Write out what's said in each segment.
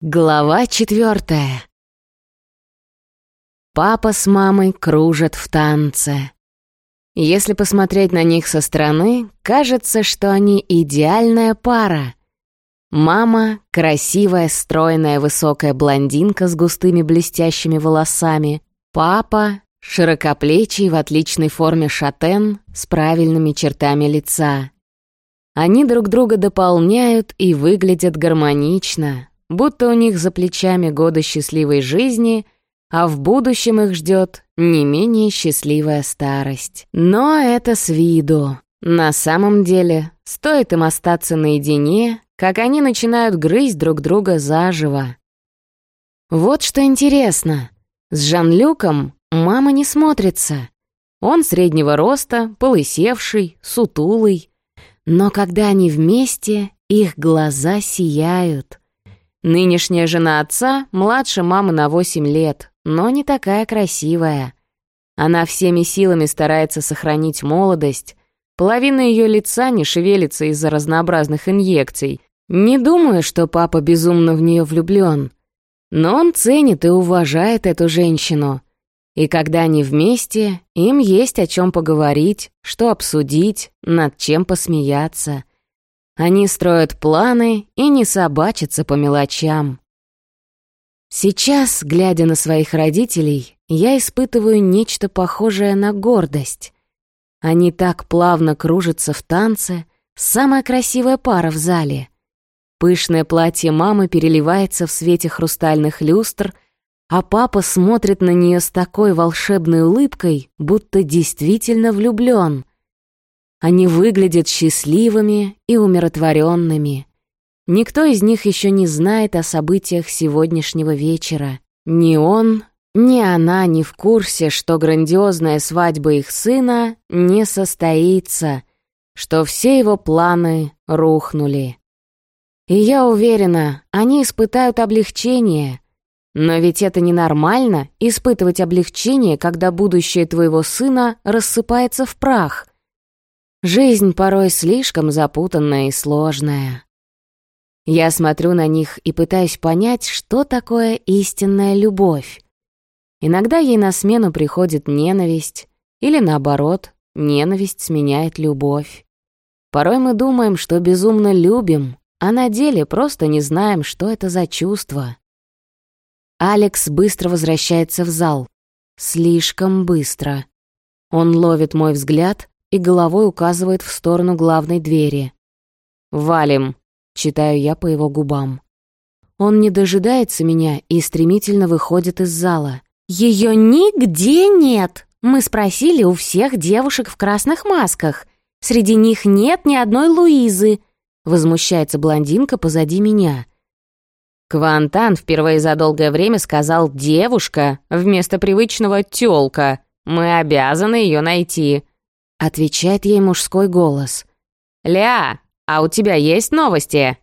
Глава четвертая. Папа с мамой кружат в танце. Если посмотреть на них со стороны, кажется, что они идеальная пара. Мама — красивая, стройная, высокая блондинка с густыми блестящими волосами. Папа — широкоплечий в отличной форме шатен с правильными чертами лица. Они друг друга дополняют и выглядят гармонично, будто у них за плечами годы счастливой жизни, а в будущем их ждет не менее счастливая старость. Но это с виду. На самом деле, стоит им остаться наедине, как они начинают грызть друг друга заживо. Вот что интересно. С Жан-Люком мама не смотрится. Он среднего роста, полысевший, сутулый. Но когда они вместе, их глаза сияют. Нынешняя жена отца младше мамы на 8 лет, но не такая красивая. Она всеми силами старается сохранить молодость. Половина ее лица не шевелится из-за разнообразных инъекций. Не думаю, что папа безумно в нее влюблен. Но он ценит и уважает эту женщину. И когда они вместе, им есть о чем поговорить, что обсудить, над чем посмеяться. Они строят планы и не собачатся по мелочам. Сейчас, глядя на своих родителей, я испытываю нечто похожее на гордость. Они так плавно кружатся в танце, самая красивая пара в зале. Пышное платье мамы переливается в свете хрустальных люстр, а папа смотрит на нее с такой волшебной улыбкой, будто действительно влюблен. Они выглядят счастливыми и умиротворенными. Никто из них еще не знает о событиях сегодняшнего вечера. Ни он, ни она не в курсе, что грандиозная свадьба их сына не состоится, что все его планы рухнули. И я уверена, они испытают облегчение. Но ведь это ненормально — испытывать облегчение, когда будущее твоего сына рассыпается в прах. Жизнь порой слишком запутанная и сложная. Я смотрю на них и пытаюсь понять, что такое истинная любовь. Иногда ей на смену приходит ненависть, или наоборот, ненависть сменяет любовь. Порой мы думаем, что безумно любим, а на деле просто не знаем, что это за чувство. Алекс быстро возвращается в зал. Слишком быстро. Он ловит мой взгляд и головой указывает в сторону главной двери. «Валим», — читаю я по его губам. Он не дожидается меня и стремительно выходит из зала. «Ее нигде нет!» Мы спросили у всех девушек в красных масках. Среди них нет ни одной Луизы. Возмущается блондинка позади меня. Квантан впервые за долгое время сказал «девушка» вместо привычного «тёлка». Мы обязаны ее найти. Отвечает ей мужской голос. «Ля, а у тебя есть новости?»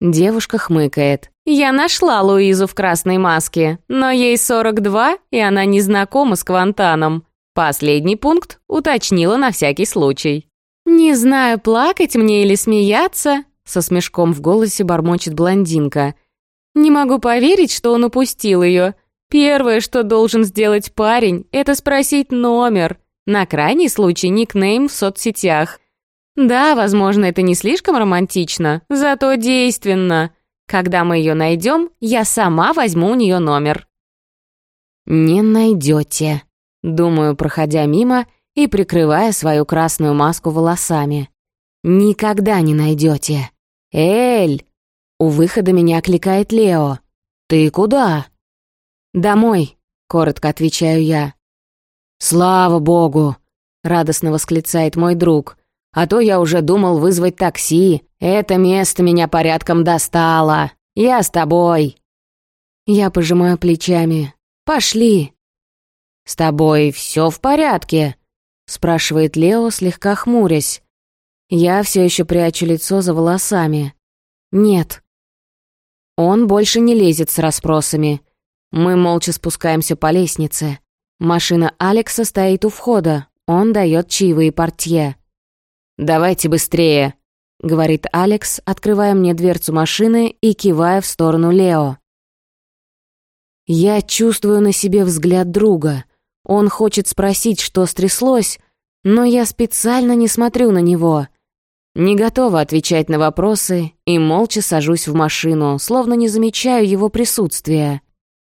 Девушка хмыкает. «Я нашла Луизу в красной маске, но ей 42, и она не знакома с Квантаном. Последний пункт уточнила на всякий случай». «Не знаю, плакать мне или смеяться», со смешком в голосе бормочет блондинка. «Не могу поверить, что он упустил ее. Первое, что должен сделать парень, это спросить номер. На крайний случай никнейм в соцсетях. Да, возможно, это не слишком романтично, зато действенно. Когда мы ее найдем, я сама возьму у нее номер. Не найдете, думаю, проходя мимо и прикрывая свою красную маску волосами. Никогда не найдете. Эль! У выхода меня окликает Лео. Ты куда? Домой, коротко отвечаю я. «Слава богу!» — радостно восклицает мой друг. «А то я уже думал вызвать такси. Это место меня порядком достало. Я с тобой». Я пожимаю плечами. «Пошли». «С тобой все в порядке?» — спрашивает Лео, слегка хмурясь. Я все еще прячу лицо за волосами. «Нет». Он больше не лезет с расспросами. Мы молча спускаемся по лестнице. Машина Алекса стоит у входа. Он дает чаевые портье. «Давайте быстрее!» — говорит Алекс, открывая мне дверцу машины и кивая в сторону Лео. Я чувствую на себе взгляд друга. Он хочет спросить, что стряслось, но я специально не смотрю на него. Не готова отвечать на вопросы и молча сажусь в машину, словно не замечаю его присутствия.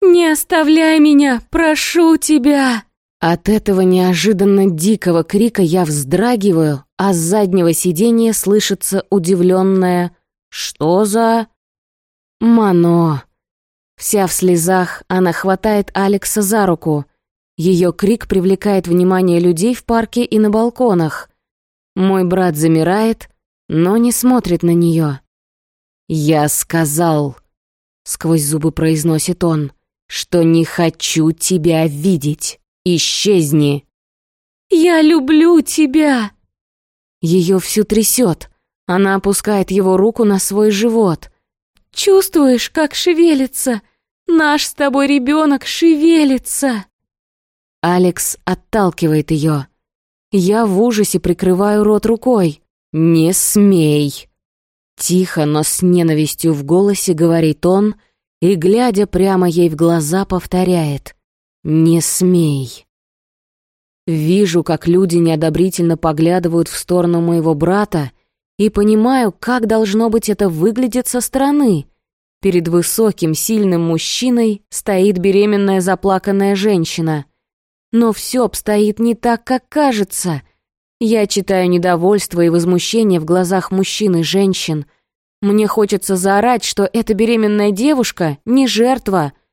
«Не оставляй меня, прошу тебя!» От этого неожиданно дикого крика я вздрагиваю, а с заднего сиденья слышится удивленное «Что за...» «Мано!» Вся в слезах, она хватает Алекса за руку. Ее крик привлекает внимание людей в парке и на балконах. Мой брат замирает, но не смотрит на нее. «Я сказал», — сквозь зубы произносит он, «что не хочу тебя видеть». Исчезни!» «Я люблю тебя!» Ее всю трясет. Она опускает его руку на свой живот. «Чувствуешь, как шевелится? Наш с тобой ребенок шевелится!» Алекс отталкивает ее. Я в ужасе прикрываю рот рукой. «Не смей!» Тихо, но с ненавистью в голосе говорит он и, глядя прямо ей в глаза, повторяет. «Не смей». Вижу, как люди неодобрительно поглядывают в сторону моего брата и понимаю, как должно быть это выглядит со стороны. Перед высоким, сильным мужчиной стоит беременная заплаканная женщина. Но все обстоит не так, как кажется. Я читаю недовольство и возмущение в глазах мужчин и женщин. Мне хочется заорать, что эта беременная девушка не жертва —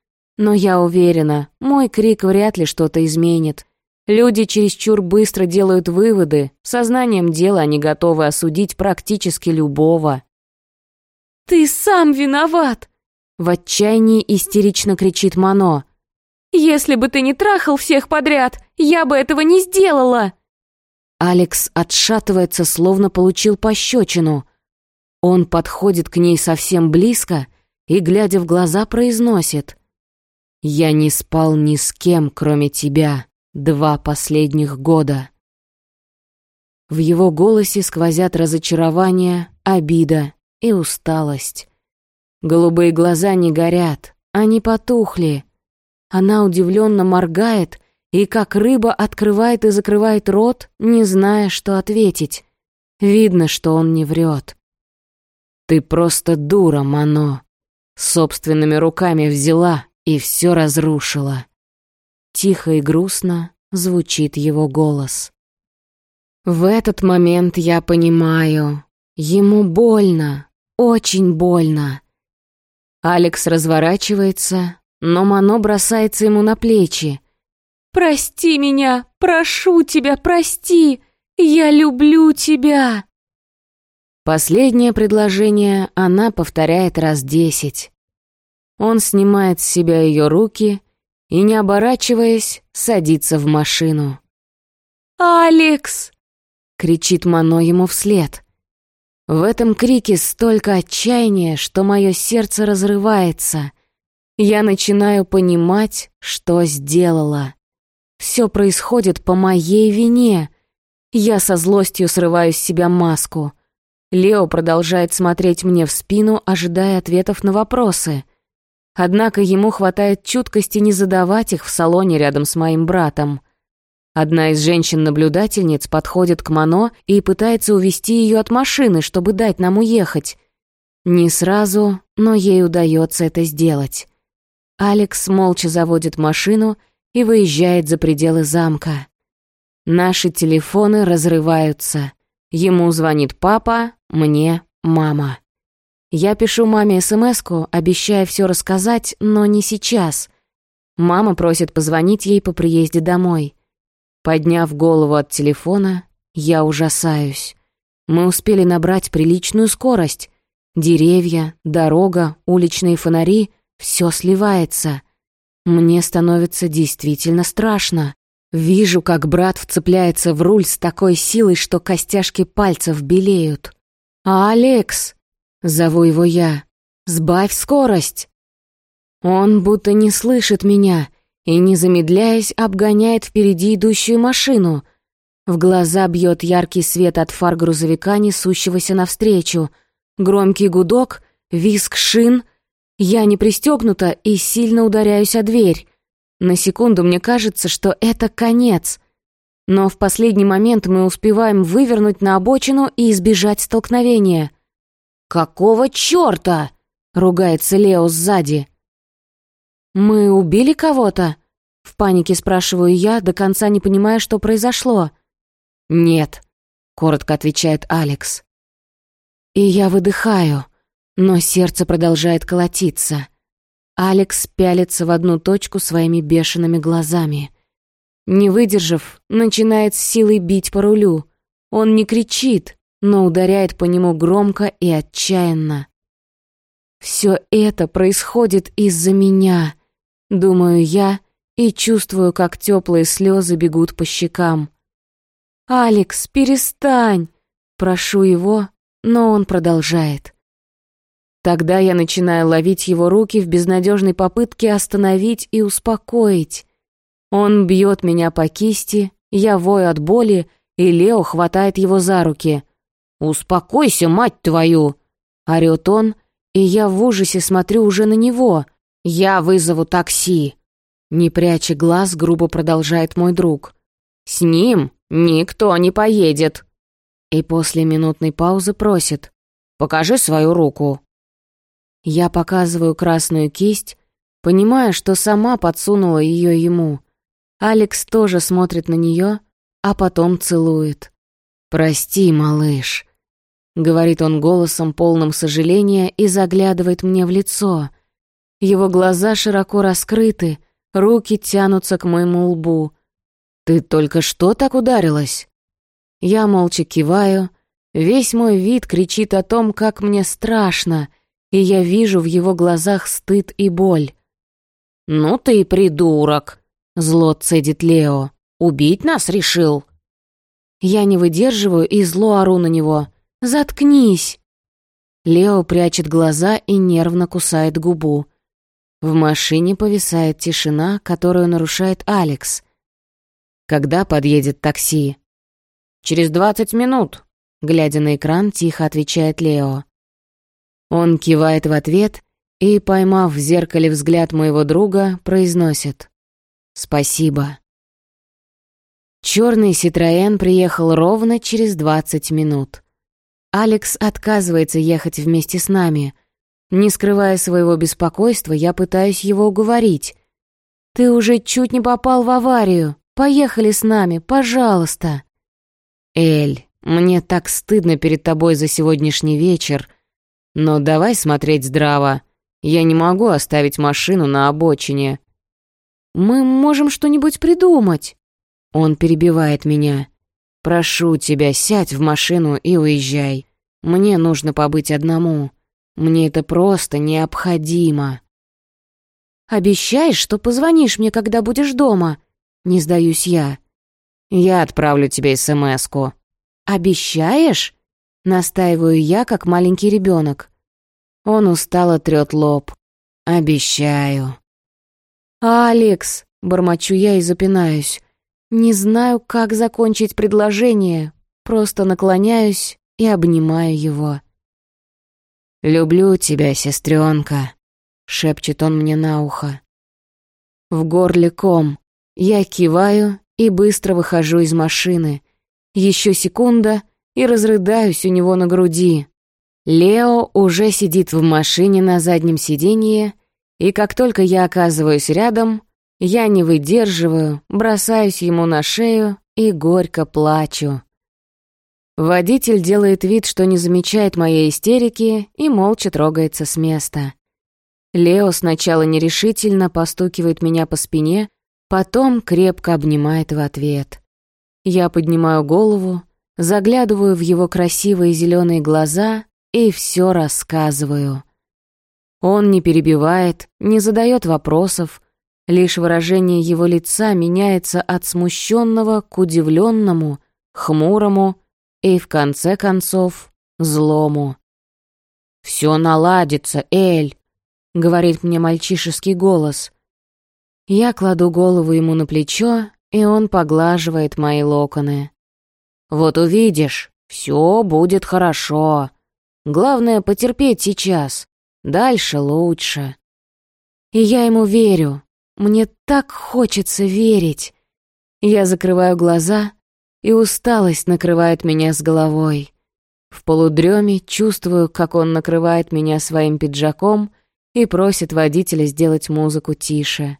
но я уверена, мой крик вряд ли что-то изменит. Люди чересчур быстро делают выводы, сознанием дела они готовы осудить практически любого. «Ты сам виноват!» В отчаянии истерично кричит Мано. «Если бы ты не трахал всех подряд, я бы этого не сделала!» Алекс отшатывается, словно получил пощечину. Он подходит к ней совсем близко и, глядя в глаза, произносит. Я не спал ни с кем, кроме тебя, два последних года. В его голосе сквозят разочарование, обида и усталость. Голубые глаза не горят, они потухли. Она удивленно моргает и, как рыба, открывает и закрывает рот, не зная, что ответить. Видно, что он не врет. «Ты просто дура, Мано. Собственными руками взяла и все разрушила. Тихо и грустно звучит его голос. В этот момент я понимаю, ему больно, очень больно. Алекс разворачивается, но Мано бросается ему на плечи. «Прости меня, прошу тебя, прости! Я люблю тебя!» Последнее предложение она повторяет раз десять. Он снимает с себя ее руки и, не оборачиваясь, садится в машину. «Алекс!» — кричит Мано ему вслед. В этом крике столько отчаяния, что мое сердце разрывается. Я начинаю понимать, что сделала. Все происходит по моей вине. Я со злостью срываю с себя маску. Лео продолжает смотреть мне в спину, ожидая ответов на вопросы. Однако ему хватает чуткости не задавать их в салоне рядом с моим братом. Одна из женщин-наблюдательниц подходит к Мано и пытается увести ее от машины, чтобы дать нам уехать. Не сразу, но ей удается это сделать. Алекс молча заводит машину и выезжает за пределы замка. Наши телефоны разрываются. Ему звонит папа, мне — мама. Я пишу маме смс обещая все рассказать, но не сейчас. Мама просит позвонить ей по приезде домой. Подняв голову от телефона, я ужасаюсь. Мы успели набрать приличную скорость. Деревья, дорога, уличные фонари — все сливается. Мне становится действительно страшно. Вижу, как брат вцепляется в руль с такой силой, что костяшки пальцев белеют. «А Алекс!» Зову его я. «Сбавь скорость!» Он будто не слышит меня и, не замедляясь, обгоняет впереди идущую машину. В глаза бьет яркий свет от фар грузовика, несущегося навстречу. Громкий гудок, визг шин. Я не пристегнута и сильно ударяюсь о дверь. На секунду мне кажется, что это конец. Но в последний момент мы успеваем вывернуть на обочину и избежать столкновения. «Какого чёрта?» — ругается Лео сзади. «Мы убили кого-то?» — в панике спрашиваю я, до конца не понимая, что произошло. «Нет», — коротко отвечает Алекс. И я выдыхаю, но сердце продолжает колотиться. Алекс пялится в одну точку своими бешеными глазами. Не выдержав, начинает с силой бить по рулю. Он не кричит, но ударяет по нему громко и отчаянно. Все это происходит из-за меня, думаю я, и чувствую, как теплые слезы бегут по щекам. «Алекс, перестань!» Прошу его, но он продолжает. Тогда я начинаю ловить его руки в безнадежной попытке остановить и успокоить. Он бьет меня по кисти, я вою от боли, и Лео хватает его за руки. «Успокойся, мать твою!» — орёт он, и я в ужасе смотрю уже на него. «Я вызову такси!» Не пряча глаз, грубо продолжает мой друг. «С ним «Никто не поедет!» И после минутной паузы просит «Покажи свою руку». Я показываю красную кисть, понимая, что сама подсунула ее ему. Алекс тоже смотрит на нее, а потом целует. «Прости, малыш», — говорит он голосом полным сожаления и заглядывает мне в лицо. Его глаза широко раскрыты, руки тянутся к моему лбу — «Ты только что так ударилась?» Я молча киваю. Весь мой вид кричит о том, как мне страшно, и я вижу в его глазах стыд и боль. «Ну ты и придурок!» — зло цедит Лео. «Убить нас решил?» Я не выдерживаю и зло ору на него. «Заткнись!» Лео прячет глаза и нервно кусает губу. В машине повисает тишина, которую нарушает Алекс — когда подъедет такси? Через двадцать минут, глядя на экран, тихо отвечает Лео. Он кивает в ответ и, поймав в зеркале взгляд моего друга, произносит «Спасибо». Черный Ситроен приехал ровно через двадцать минут. Алекс отказывается ехать вместе с нами. Не скрывая своего беспокойства, я пытаюсь его уговорить. «Ты уже чуть не попал в аварию. Поехали с нами, пожалуйста!» «Эль, мне так стыдно перед тобой за сегодняшний вечер, но давай смотреть здраво. Я не могу оставить машину на обочине». «Мы можем что-нибудь придумать». Он перебивает меня. «Прошу тебя, сядь в машину и уезжай. Мне нужно побыть одному. Мне это просто необходимо». «Обещаешь, что позвонишь мне, когда будешь дома?» Не сдаюсь я. Я отправлю тебе СМС-ку. Обещаешь? Настаиваю я, как маленький ребенок. Он устало трет лоб. Обещаю. «Алекс!» — бормочу я и запинаюсь. Не знаю, как закончить предложение. Просто наклоняюсь и обнимаю его. «Люблю тебя, сестренка», — шепчет он мне на ухо. В горле ком. Я киваю и быстро выхожу из машины. Еще секунда и разрыдаюсь у него на груди. Лео уже сидит в машине на заднем сиденье, и как только я оказываюсь рядом, я не выдерживаю, бросаюсь ему на шею и горько плачу. Водитель делает вид, что не замечает моей истерики и молча трогается с места. Лео сначала нерешительно постукивает меня по спине, Потом крепко обнимает в ответ. Я поднимаю голову, заглядываю в его красивые зеленые глаза и все рассказываю. Он не перебивает, не задает вопросов, лишь выражение его лица меняется от смущенного к удивленному, хмурому и, в конце концов, злому. «Все наладится, Эль», — говорит мне мальчишеский голос. Я кладу голову ему на плечо, и он поглаживает мои локоны. Вот увидишь, все будет хорошо. Главное потерпеть сейчас. Дальше лучше. И я ему верю. Мне так хочется верить. Я закрываю глаза, и усталость накрывает меня с головой. В полудреме чувствую, как он накрывает меня своим пиджаком и просит водителя сделать музыку тише.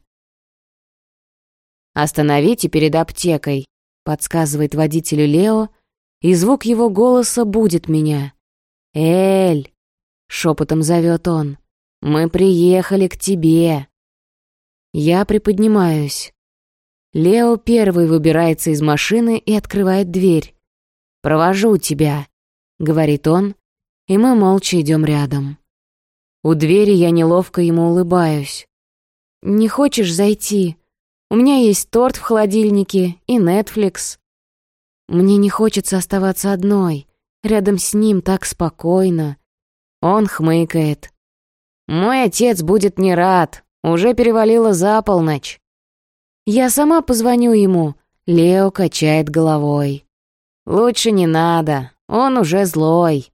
«Остановите перед аптекой», — подсказывает водителю Лео, и звук его голоса будет меня. «Эль!» — шепотом зовет он. «Мы приехали к тебе!» Я приподнимаюсь. Лео первый выбирается из машины и открывает дверь. «Провожу тебя», — говорит он, и мы молча идем рядом. У двери я неловко ему улыбаюсь. «Не хочешь зайти? У меня есть торт в холодильнике и Netflix». Мне не хочется оставаться одной. Рядом с ним так спокойно. Он хмыкает. «Мой отец будет не рад. Уже перевалило за полночь». «Я сама позвоню ему». Лео качает головой. «Лучше не надо. Он уже злой».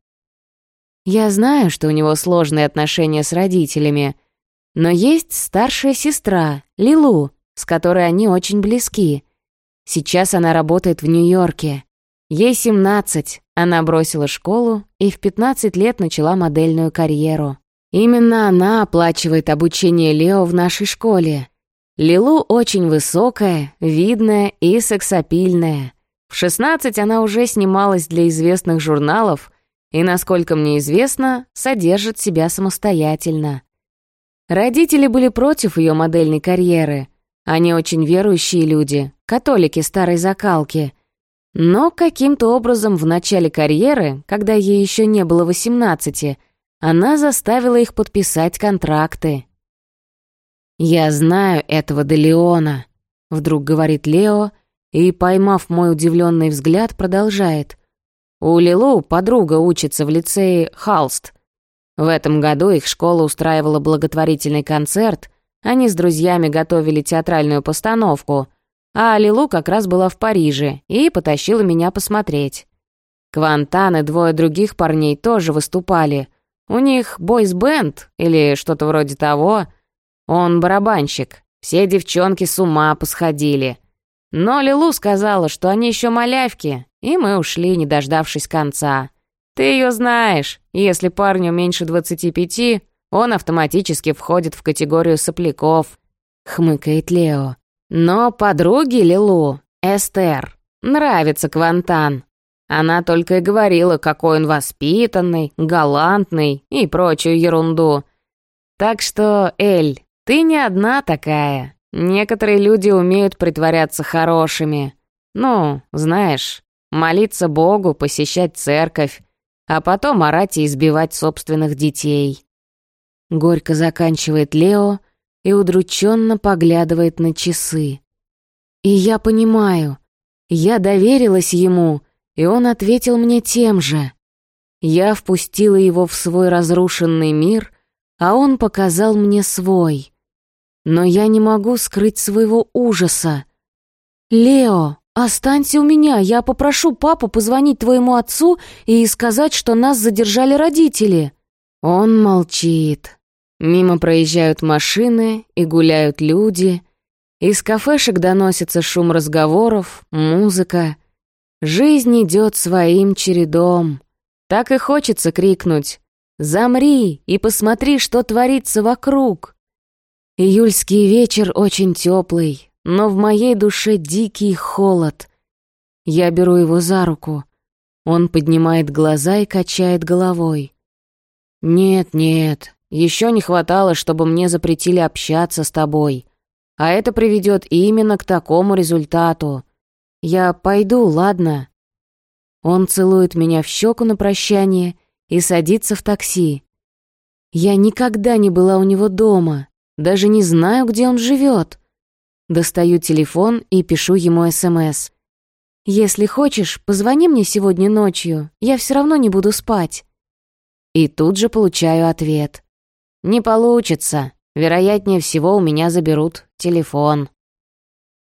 Я знаю, что у него сложные отношения с родителями, но есть старшая сестра, Лилу, с которой они очень близки. Сейчас она работает в Нью-Йорке. Ей 17, она бросила школу и в 15 лет начала модельную карьеру. Именно она оплачивает обучение Лео в нашей школе. Лилу очень высокая, видная и сексапильная. В 16 она уже снималась для известных журналов и, насколько мне известно, содержит себя самостоятельно. Родители были против ее модельной карьеры. Они очень верующие люди, католики старой закалки. Но каким-то образом в начале карьеры, когда ей еще не было 18, она заставила их подписать контракты. «Я знаю этого Делеона», — вдруг говорит Лео, и, поймав мой удивленный взгляд, продолжает. У Лилу подруга учится в лицее Халст. В этом году их школа устраивала благотворительный концерт, они с друзьями готовили театральную постановку, а Лилу как раз была в Париже и потащила меня посмотреть. Квантан и двое других парней тоже выступали. У них бойс-бенд или что-то вроде того. Он барабанщик. Все девчонки с ума посходили. Но Лилу сказала, что они еще малявки, и мы ушли, не дождавшись конца. Ты ее знаешь, если парню меньше двадцати пяти, он автоматически входит в категорию сопляков», — хмыкает Лео. «Но подруге Лилу, Эстер, нравится Квантан. Она только и говорила, какой он воспитанный, галантный и прочую ерунду. Так что, Эль, ты не одна такая. Некоторые люди умеют притворяться хорошими. Ну, знаешь, молиться Богу, посещать церковь, а потом орать и избивать собственных детей. Горько заканчивает Лео и удрученно поглядывает на часы. И я понимаю, я доверилась ему, и он ответил мне тем же. Я впустила его в свой разрушенный мир, а он показал мне свой. Но я не могу скрыть своего ужаса. «Лео, «Останься у меня, я попрошу папу позвонить твоему отцу и сказать, что нас задержали родители». Он молчит. Мимо проезжают машины и гуляют люди. Из кафешек доносится шум разговоров, музыка. Жизнь идет своим чередом. Так и хочется крикнуть «Замри и посмотри, что творится вокруг». Июльский вечер очень теплый, но в моей душе дикий холод. Я беру его за руку. Он поднимает глаза и качает головой. «Нет, нет, еще не хватало, чтобы мне запретили общаться с тобой. А это приведет именно к такому результату. Я пойду, ладно?» Он целует меня в щеку на прощание и садится в такси. Я никогда не была у него дома, даже не знаю, где он живет. Достаю телефон и пишу ему СМС. «Если хочешь, позвони мне сегодня ночью, я все равно не буду спать». И тут же получаю ответ. «Не получится. Вероятнее всего, у меня заберут телефон».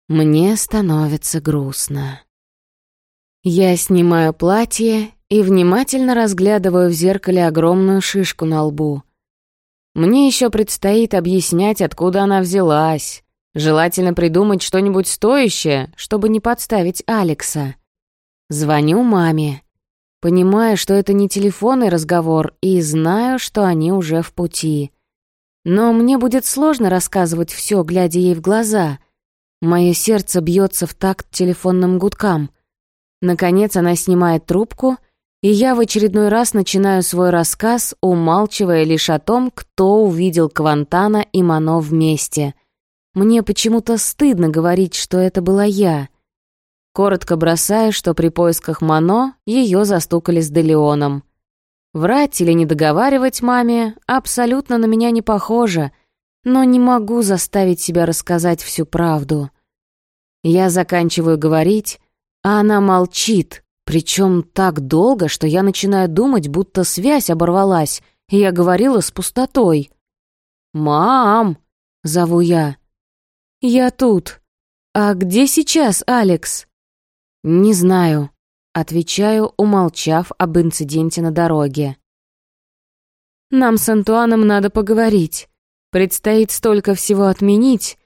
Мне становится грустно. Я снимаю платье и внимательно разглядываю в зеркале огромную шишку на лбу. Мне еще предстоит объяснять, откуда она взялась. Желательно придумать что-нибудь стоящее, чтобы не подставить Алекса. Звоню маме. Понимаю, что это не телефонный разговор, и знаю, что они уже в пути. Но мне будет сложно рассказывать все, глядя ей в глаза. Мое сердце бьется в такт телефонным гудкам. Наконец она снимает трубку, и я в очередной раз начинаю свой рассказ, умалчивая лишь о том, кто увидел Квантана и Мано вместе. Мне почему-то стыдно говорить, что это была я. Коротко бросаю, что при поисках Мано ее застукали с Делеоном. Врать или не договаривать маме абсолютно на меня не похоже, но не могу заставить себя рассказать всю правду. Я заканчиваю говорить, а она молчит, причем так долго, что я начинаю думать, будто связь оборвалась, и я говорила с пустотой. «Мам!» — зову я. «Я тут. А где сейчас Алекс?» «Не знаю», — отвечаю, умолчав об инциденте на дороге. «Нам с Антуаном надо поговорить. Предстоит столько всего отменить.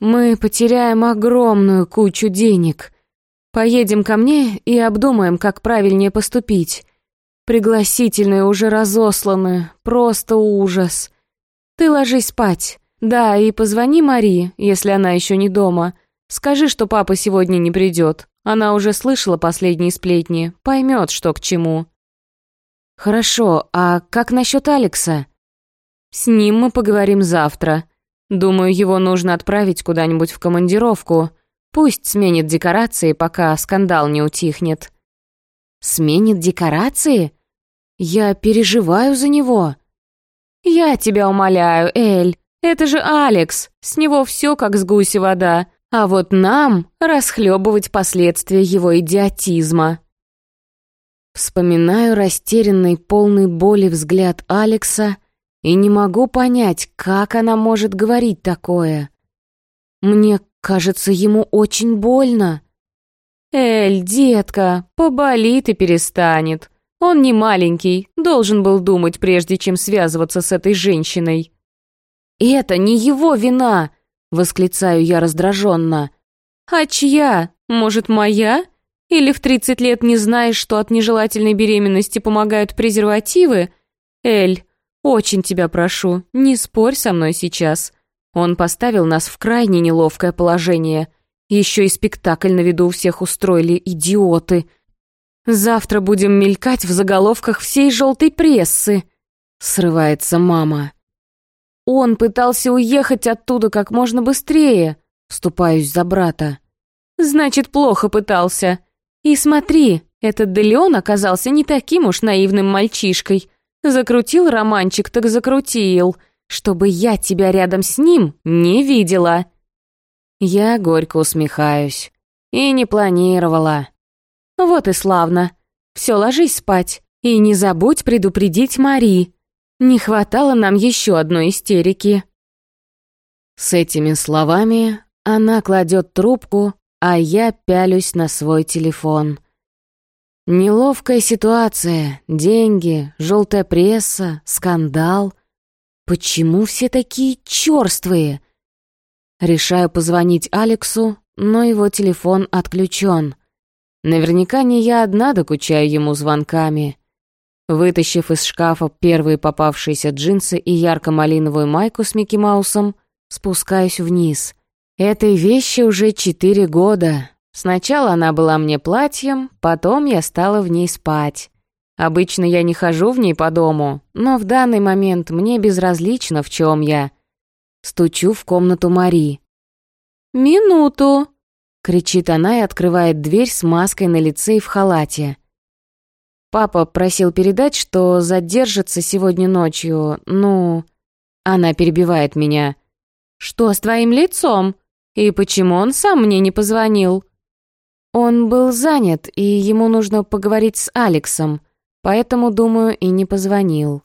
Мы потеряем огромную кучу денег. Поедем ко мне и обдумаем, как правильнее поступить. Пригласительные уже разосланы, просто ужас. Ты ложись спать. Да, и позвони Мари, если она еще не дома. Скажи, что папа сегодня не придет. Она уже слышала последние сплетни, поймет, что к чему. Хорошо, а как насчет Алекса? С ним мы поговорим завтра. Думаю, его нужно отправить куда-нибудь в командировку. Пусть сменит декорации, пока скандал не утихнет. Сменит декорации? Я переживаю за него. Я тебя умоляю, Эль. Это же Алекс. С него все как с гуси вода. А вот нам расхлебывать последствия его идиотизма. Вспоминаю растерянный, полный боли взгляд Алекса и не могу понять, как она может говорить такое. Мне кажется, ему очень больно. «Эль, детка, поболит и перестанет. Он не маленький, должен был думать, прежде чем связываться с этой женщиной». «Это не его вина!» Восклицаю я раздраженно. «А чья? Может, моя? Или в 30 лет не знаешь, что от нежелательной беременности помогают презервативы? Эль, очень тебя прошу, не спорь со мной сейчас. Он поставил нас в крайне неловкое положение. Еще и спектакль на виду у всех устроили, идиоты. Завтра будем мелькать в заголовках всей желтой прессы», — срывается мама. Он пытался уехать оттуда как можно быстрее. Вступаюсь за брата. Значит, плохо пытался. И смотри, этот Делеон оказался не таким уж наивным мальчишкой. Закрутил романчик, так закрутил. Чтобы я тебя рядом с ним не видела. Я горько усмехаюсь. И не планировала. Вот и славно. Все, ложись спать. И не забудь предупредить Мари. Не хватало нам еще одной истерики. С этими словами она кладет трубку, а я пялюсь на свой телефон. Неловкая ситуация, деньги, желтая пресса, скандал. Почему все такие черствые? Решаю позвонить Алексу, но его телефон отключен. Наверняка не я одна докучаю ему звонками. Вытащив из шкафа первые попавшиеся джинсы и ярко-малиновую майку с Микки Маусом, спускаюсь вниз. Этой вещи уже четыре года. Сначала она была мне платьем, потом я стала в ней спать. Обычно я не хожу в ней по дому, но в данный момент мне безразлично, в чем я. Стучу в комнату Мари. «Минуту!» — кричит она и открывает дверь с маской на лице и в халате. Папа просил передать, что задержится сегодня ночью, ну... Она перебивает меня. «Что с твоим лицом? И почему он сам мне не позвонил?» Он был занят, и ему нужно поговорить с Алексом, поэтому, думаю, и не позвонил.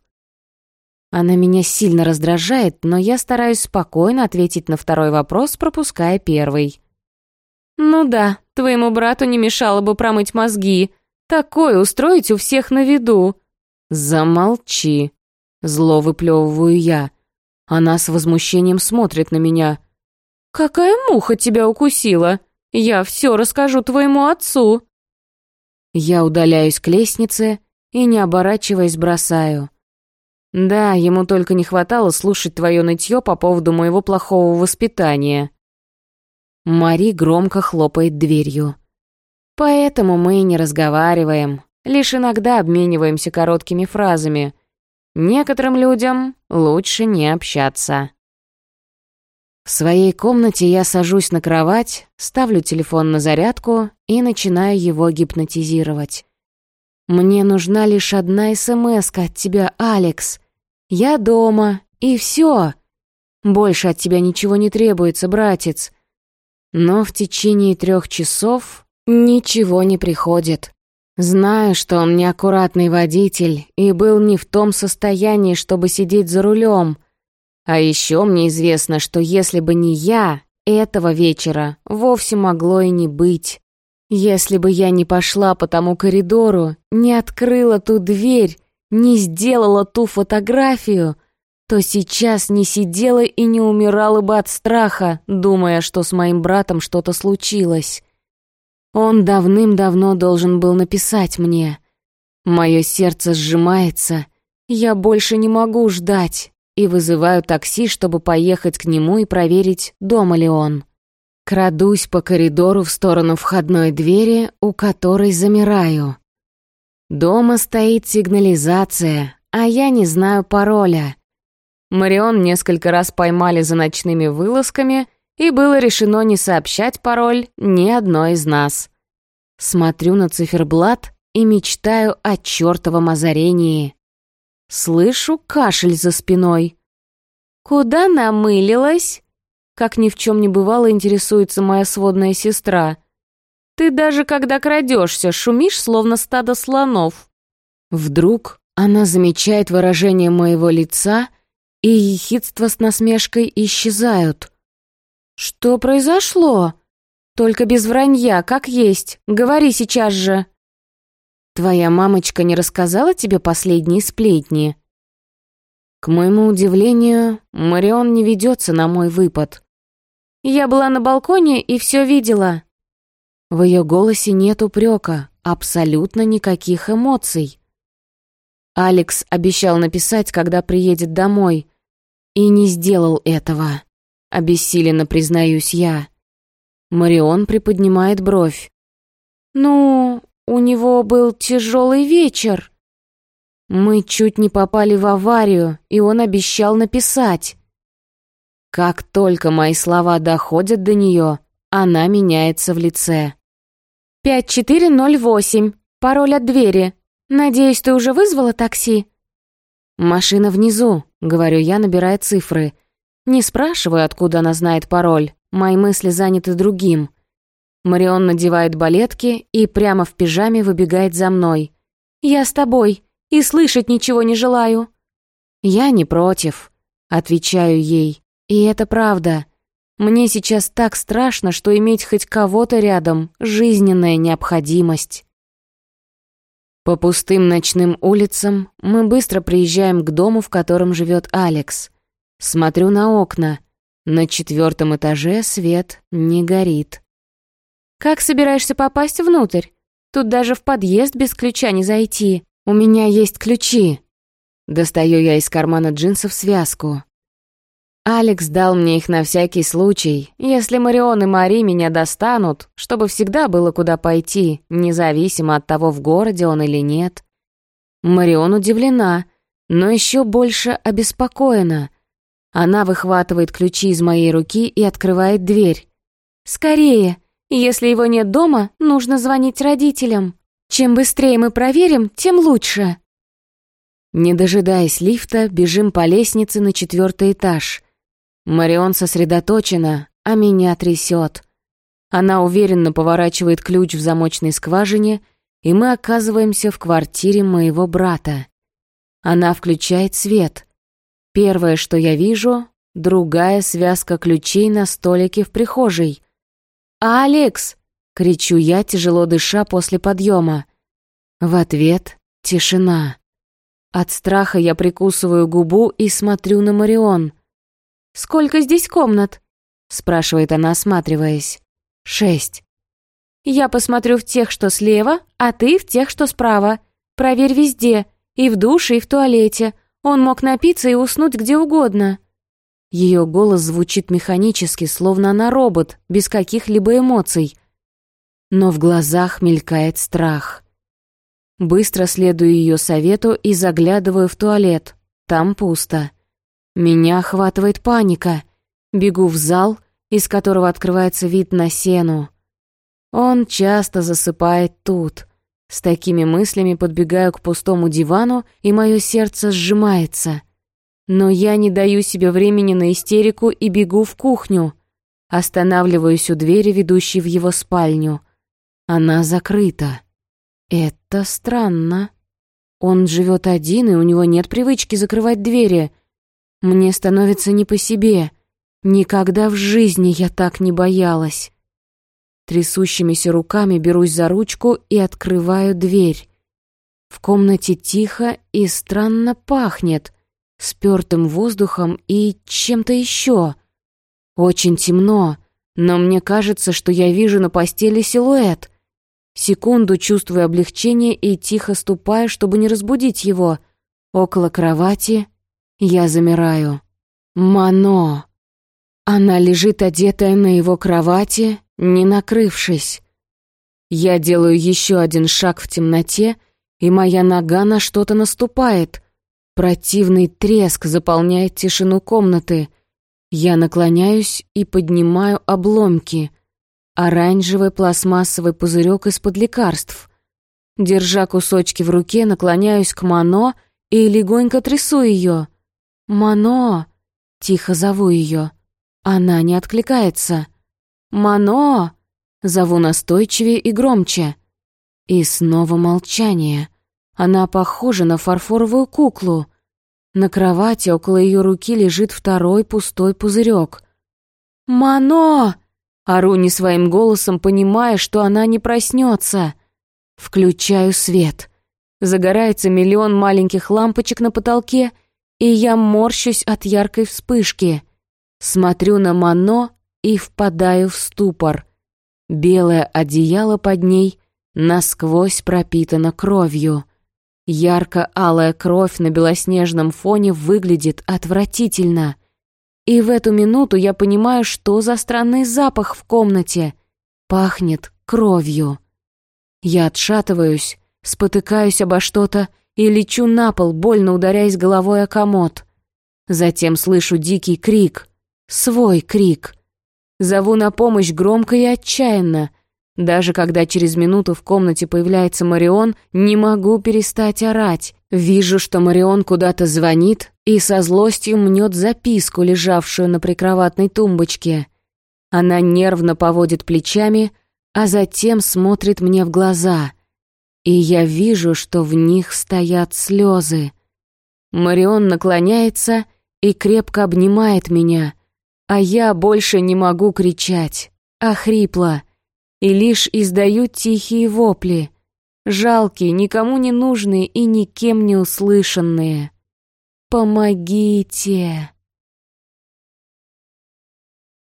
Она меня сильно раздражает, но я стараюсь спокойно ответить на второй вопрос, пропуская первый. Ну да, твоему брату не мешало бы промыть мозги. Такое устроить у всех на виду. Замолчи. Зло выплевываю я. Она с возмущением смотрит на меня. «Какая муха тебя укусила? Я все расскажу твоему отцу!» Я удаляюсь к лестнице и, не оборачиваясь, бросаю. Да, ему только не хватало слушать твое нытье по поводу моего плохого воспитания. Мари громко хлопает дверью. Поэтому мы и не разговариваем, лишь иногда обмениваемся короткими фразами. Некоторым людям лучше не общаться. В своей комнате я сажусь на кровать, ставлю телефон на зарядку и начинаю его гипнотизировать. Мне нужна лишь одна смс от тебя, Алекс. Я дома, и все. Больше от тебя ничего не требуется, братец. Но в течение трех часов ничего не приходит. Знаю, что он неаккуратный водитель и был не в том состоянии, чтобы сидеть за рулем. А еще мне известно, что если бы не я, этого вечера вовсе могло и не быть. Если бы я не пошла по тому коридору, не открыла ту дверь, не сделала ту фотографию, то сейчас не сидела и не умирала бы от страха, думая, что с моим братом что-то случилось. Он давным-давно должен был написать мне. Мое сердце сжимается, я больше не могу ждать, и вызываю такси, чтобы поехать к нему и проверить, дома ли он. Крадусь по коридору в сторону входной двери, у которой замираю. Дома стоит сигнализация, а я не знаю пароля. Марион несколько раз поймали за ночными вылазками, и было решено не сообщать пароль ни одной из нас. Смотрю на циферблат и мечтаю о чертовом озарении. Слышу кашель за спиной. «Куда намылилась?» Как ни в чем не бывало, интересуется моя сводная сестра. «Ты даже когда крадешься, шумишь, словно стадо слонов». Вдруг она замечает выражение моего лица, и ехидство с насмешкой исчезают. «Что произошло?» «Только без вранья, как есть. Говори сейчас же». «Твоя мамочка не рассказала тебе последние сплетни?» К моему удивлению, Марион не ведется на мой выпад. «Я была на балконе и все видела». В ее голосе нет упрека, абсолютно никаких эмоций. Алекс обещал написать, когда приедет домой, и не сделал этого. Обессиленно признаюсь я. Марион приподнимает бровь. «Ну, у него был тяжелый вечер. Мы чуть не попали в аварию, и он обещал написать». Как только мои слова доходят до нее, она меняется в лице. «5408. Пароль от двери. Надеюсь, ты уже вызвала такси?» «Машина внизу», — говорю я, набирая цифры. Не спрашиваю, откуда она знает пароль. Мои мысли заняты другим. Марион надевает балетки и прямо в пижаме выбегает за мной. «Я с тобой, и слышать ничего не желаю». «Я не против», — отвечаю ей. «И это правда. Мне сейчас так страшно, что иметь хоть кого-то рядом — жизненная необходимость». По пустым ночным улицам мы быстро приезжаем к дому, в котором живет Алекс. Смотрю на окна. На четвертом этаже свет не горит. «Как собираешься попасть внутрь? Тут даже в подъезд без ключа не зайти. У меня есть ключи». Достаю я из кармана джинсов связку. Алекс дал мне их на всякий случай, если Марион и Мари меня достанут, чтобы всегда было куда пойти, независимо от того, в городе он или нет. Марион удивлена, но еще больше обеспокоена. Она выхватывает ключи из моей руки и открывает дверь. «Скорее! Если его нет дома, нужно звонить родителям. Чем быстрее мы проверим, тем лучше!» Не дожидаясь лифта, бежим по лестнице на четвертый этаж. Марион сосредоточена, а меня трясет. Она уверенно поворачивает ключ в замочной скважине, и мы оказываемся в квартире моего брата. Она включает свет — Первое, что я вижу, другая связка ключей на столике в прихожей. «Алекс!» — кричу я, тяжело дыша после подъема. В ответ — тишина. От страха я прикусываю губу и смотрю на Марион. «Сколько здесь комнат?» — спрашивает она, осматриваясь. «Шесть». «Я посмотрю в тех, что слева, а ты в тех, что справа. Проверь везде, и в душе, и в туалете. Он мог напиться и уснуть где угодно». Ее голос звучит механически, словно она робот, без каких-либо эмоций. Но в глазах мелькает страх. Быстро следую ее совету и заглядываю в туалет. Там пусто. Меня охватывает паника. Бегу в зал, из которого открывается вид на сену. Он часто засыпает тут. С такими мыслями подбегаю к пустому дивану, и мое сердце сжимается — но я не даю себе времени на истерику и бегу в кухню. Останавливаюсь у двери, ведущей в его спальню. Она закрыта. Это странно. Он живет один, и у него нет привычки закрывать двери. Мне становится не по себе. Никогда в жизни я так не боялась. Трясущимися руками берусь за ручку и открываю дверь. В комнате тихо и странно пахнет спёртым воздухом и чем-то еще. Очень темно, но мне кажется, что я вижу на постели силуэт. Секунду чувствую облегчение и тихо ступаю, чтобы не разбудить его. Около кровати я замираю. Мано. Она лежит одетая на его кровати, не накрывшись. Я делаю еще один шаг в темноте, и моя нога на что-то наступает. Противный треск заполняет тишину комнаты. Я наклоняюсь и поднимаю обломки. Оранжевый пластмассовый пузырек из-под лекарств. Держа кусочки в руке, наклоняюсь к Мано и легонько трясу ее. «Мано!» — тихо зову ее. Она не откликается. «Мано!» — зову настойчивее и громче. И снова молчание. Она похожа на фарфоровую куклу. На кровати около ее руки лежит второй пустой пузырек. «Мано!» Ору не своим голосом, понимая, что она не проснется. Включаю свет. Загорается миллион маленьких лампочек на потолке, и я морщусь от яркой вспышки. Смотрю на Мано и впадаю в ступор. Белое одеяло под ней насквозь пропитано кровью. Ярко-алая кровь на белоснежном фоне выглядит отвратительно. И в эту минуту я понимаю, что за странный запах в комнате. Пахнет кровью. Я отшатываюсь, спотыкаюсь обо что-то и лечу на пол, больно ударяясь головой о комод. Затем слышу дикий крик. Свой крик. Зову на помощь громко и отчаянно — даже когда через минуту в комнате появляется Марион, не могу перестать орать. Вижу, что Марион куда-то звонит и со злостью мнет записку, лежавшую на прикроватной тумбочке. Она нервно поводит плечами, а затем смотрит мне в глаза. И я вижу, что в них стоят слезы. Марион наклоняется и крепко обнимает меня, а я больше не могу кричать, а и лишь издаю тихие вопли, жалкие, никому не нужные и никем не услышанные. «Помогите!»